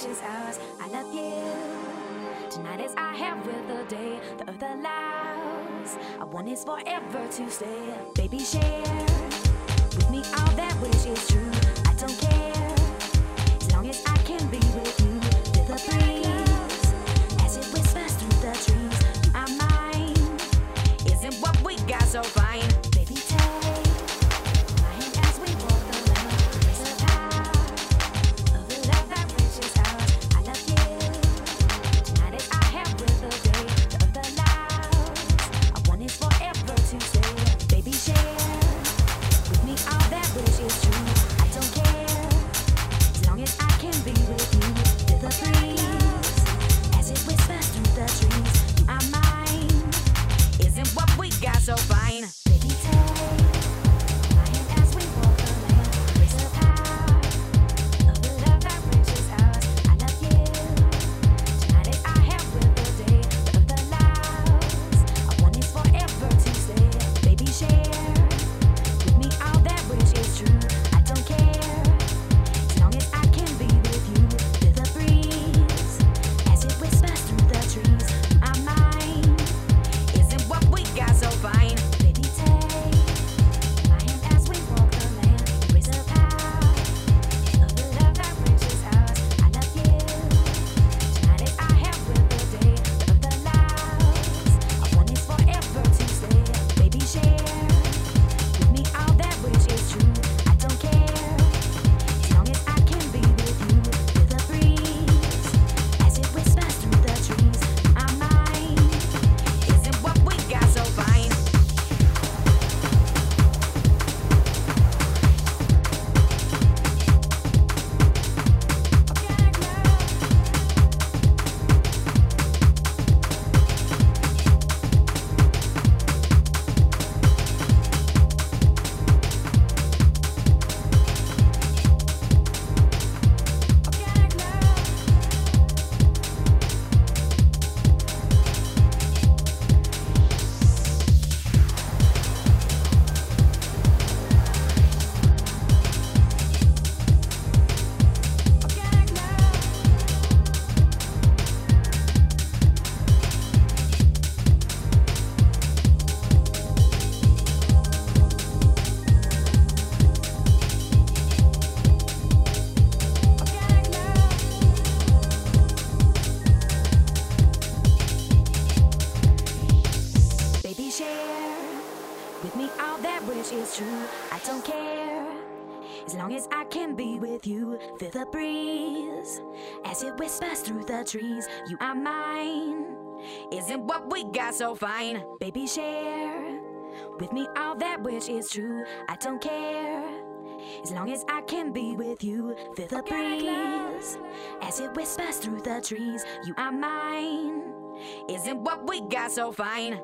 precious hours. I love you. Tonight is I have with the day. The earth allows. I want is forever to stay. Baby, share with me all that which is true. I don't care. As long as I can be with you. With the breeze. As it whispers through the trees. Our mind isn't what we got so far. Don't care. As long as I can be with you, feel the breeze as it whispers through the trees. You are mine. Isn't what we got so fine? Baby, share with me all that which is true. I don't care. As long as I can be with you, feel the breeze as it whispers through the trees. You are mine. Isn't what we got so fine?